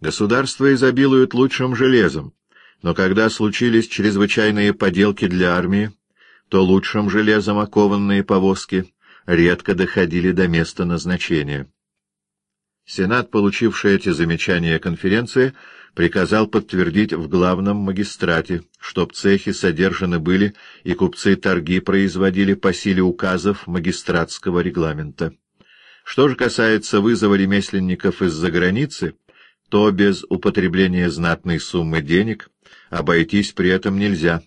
Государство изобилует лучшим железом, но когда случились чрезвычайные поделки для армии, то лучшим железом окованные повозки редко доходили до места назначения. Сенат, получивший эти замечания конференции, приказал подтвердить в главном магистрате, чтоб цехи содержаны были и купцы торги производили по силе указов магистратского регламента. Что же касается вызова ремесленников из-за границы, то без употребления знатной суммы денег обойтись при этом нельзя.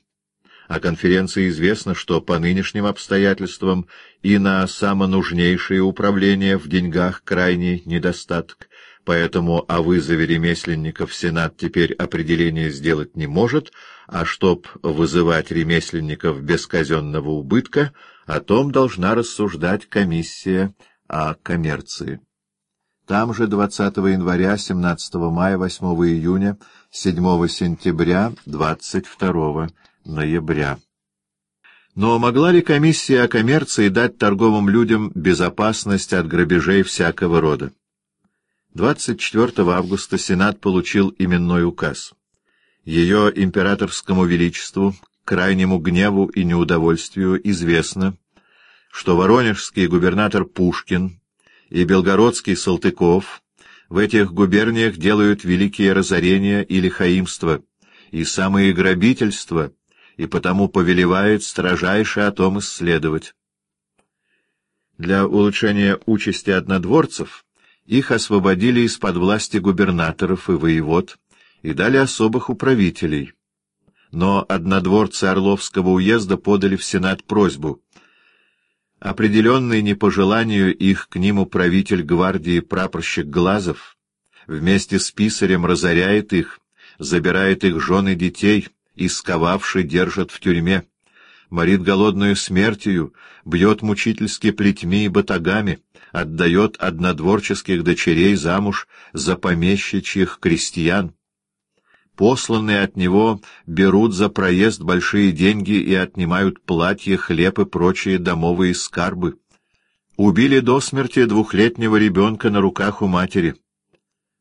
А конференции известно, что по нынешним обстоятельствам и на самонужнейшее управление в деньгах крайний недостаток, поэтому о вызове ремесленников Сенат теперь определение сделать не может, а чтоб вызывать ремесленников без казенного убытка, о том должна рассуждать комиссия о коммерции. Там же 20 января, 17 мая, 8 июня, 7 сентября, 22 ноября. Но могла ли комиссия о коммерции дать торговым людям безопасность от грабежей всякого рода? 24 августа Сенат получил именной указ. Ее императорскому величеству, крайнему гневу и неудовольствию известно, что воронежский губернатор Пушкин и белгородский Салтыков в этих губерниях делают великие разорения и лихаимства, и самые грабительства, и потому повелевает строжайше о том исследовать. Для улучшения участи однодворцев их освободили из-под власти губернаторов и воевод и дали особых управителей. Но однодворцы Орловского уезда подали в Сенат просьбу — Определенный не по желанию их к ним управитель гвардии прапорщик Глазов вместе с писарем разоряет их, забирает их жен и детей и, сковавший, держит в тюрьме, морит голодную смертью, бьет мучительски плетьми и батагами, отдает однодворческих дочерей замуж за помещичьих крестьян, посланные от него берут за проезд большие деньги и отнимают платья, хлеб и прочие домовые скарбы. Убили до смерти двухлетнего ребенка на руках у матери.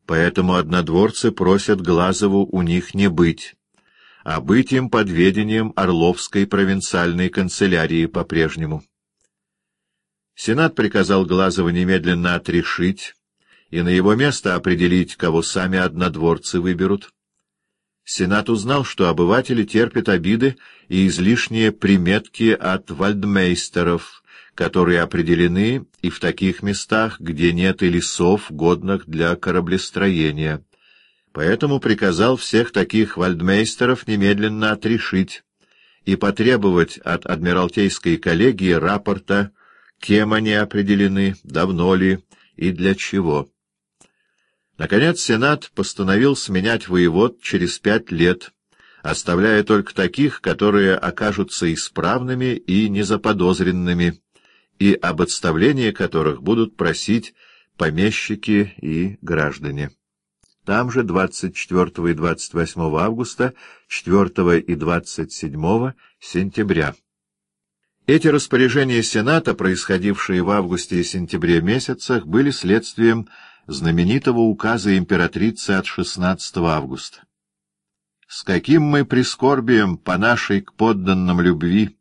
Поэтому однодворцы просят Глазову у них не быть, а быть им под ведением Орловской провинциальной канцелярии по-прежнему. Сенат приказал Глазову немедленно отрешить и на его место определить, кого сами однодворцы выберут. Сенат узнал, что обыватели терпят обиды и излишние приметки от вальдмейстеров, которые определены и в таких местах, где нет и лесов, годных для кораблестроения. Поэтому приказал всех таких вальдмейстеров немедленно отрешить и потребовать от Адмиралтейской коллегии рапорта, кем они определены, давно ли и для чего. Наконец Сенат постановил сменять воевод через пять лет, оставляя только таких, которые окажутся исправными и незаподозренными, и об отставлении которых будут просить помещики и граждане. Там же 24 и 28 августа, 4 и 27 сентября. Эти распоряжения Сената, происходившие в августе и сентябре месяцах, были следствием знаменитого указа императрицы от 16 августа. С каким мы прискорбием по нашей к подданным любви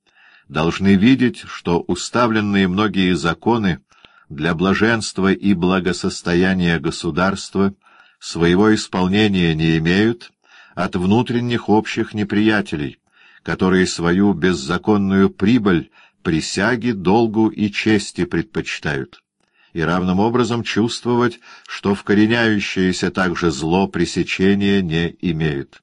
должны видеть, что уставленные многие законы для блаженства и благосостояния государства своего исполнения не имеют от внутренних общих неприятелей, которые свою беззаконную прибыль присяги, долгу и чести предпочитают и равным образом чувствовать, что вкореняющееся также зло пресечения не имеет.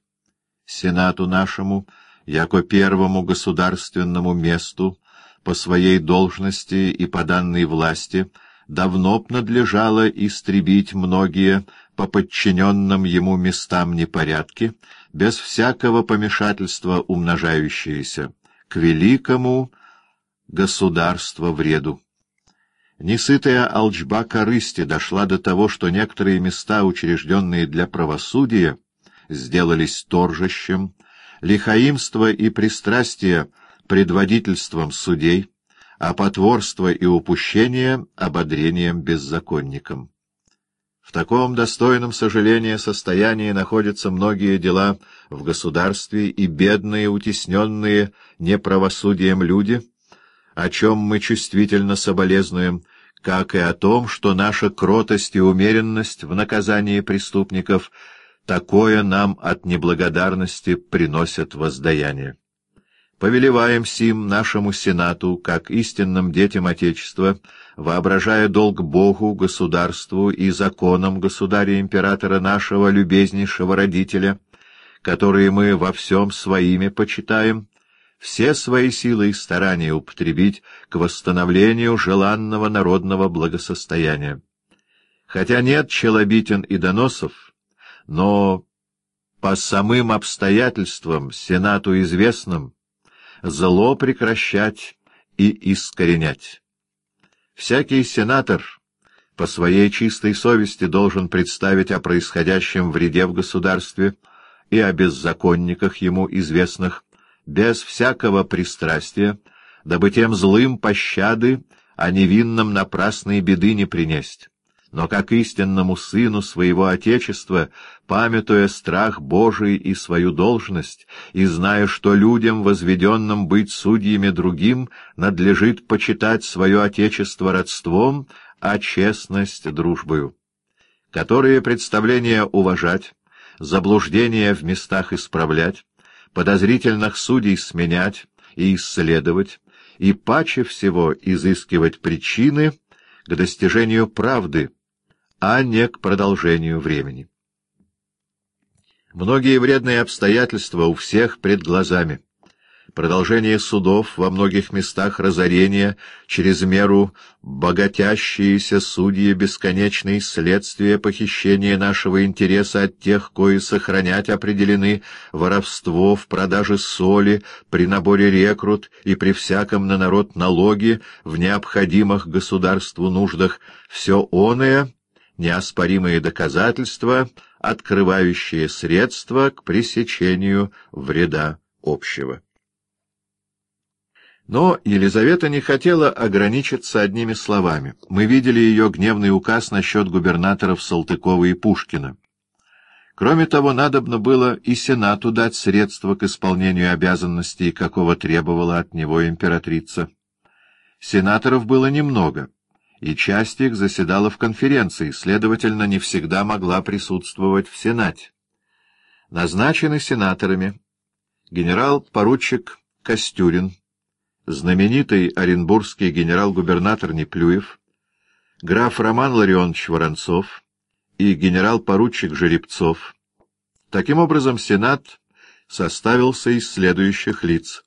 Сенату нашему, яко первому государственному месту, по своей должности и по данной власти, давно б надлежало истребить многие по подчиненным ему местам непорядки, без всякого помешательства умножающиеся, к великому государству вреду. Несытая алчба корысти дошла до того, что некоторые места, учрежденные для правосудия, сделались торжищем, лихаимство и пристрастие — предводительством судей, а потворство и упущение — ободрением беззаконникам. В таком достойном сожаления состоянии находятся многие дела в государстве и бедные, утесненные неправосудием люди, о чем мы чувствительно соболезнуем, как и о том, что наша кротость и умеренность в наказании преступников такое нам от неблагодарности приносят воздаяние. Повелеваем сим нашему Сенату, как истинным детям Отечества, воображая долг Богу, государству и законам государя-императора нашего любезнейшего родителя, которые мы во всем своими почитаем, все свои силы и старания употребить к восстановлению желанного народного благосостояния. Хотя нет челобитен и доносов, но по самым обстоятельствам Сенату известным зло прекращать и искоренять. Всякий сенатор по своей чистой совести должен представить о происходящем вреде в государстве и о беззаконниках ему известных, без всякого пристрастия, дабы тем злым пощады, а невинным напрасной беды не принесть но как истинному сыну своего Отечества, памятуя страх Божий и свою должность, и зная, что людям, возведенным быть судьями другим, надлежит почитать свое Отечество родством, а честность дружбою. Которые представления уважать, заблуждения в местах исправлять, подозрительных судей сменять и исследовать, и паче всего изыскивать причины к достижению правды, а не к продолжению времени. Многие вредные обстоятельства у всех пред глазами. Продолжение судов, во многих местах разорения, через меру богатящиеся судьи, бесконечные следствия похищения нашего интереса от тех, кои сохранять определены, воровство в продаже соли, при наборе рекрут и при всяком на народ налоге, в необходимых государству нуждах, все оное неоспоримые доказательства, открывающие средства к пресечению вреда общего. Но Елизавета не хотела ограничиться одними словами. Мы видели ее гневный указ насчет губернаторов Салтыкова и Пушкина. Кроме того, надобно было и Сенату дать средства к исполнению обязанностей, какого требовала от него императрица. Сенаторов было немного — и часть их заседала в конференции, следовательно, не всегда могла присутствовать в Сенате. Назначены сенаторами генерал-поручик Костюрин, знаменитый оренбургский генерал-губернатор Неплюев, граф Роман Ларионович Воронцов и генерал-поручик Жеребцов. Таким образом, Сенат составился из следующих лиц.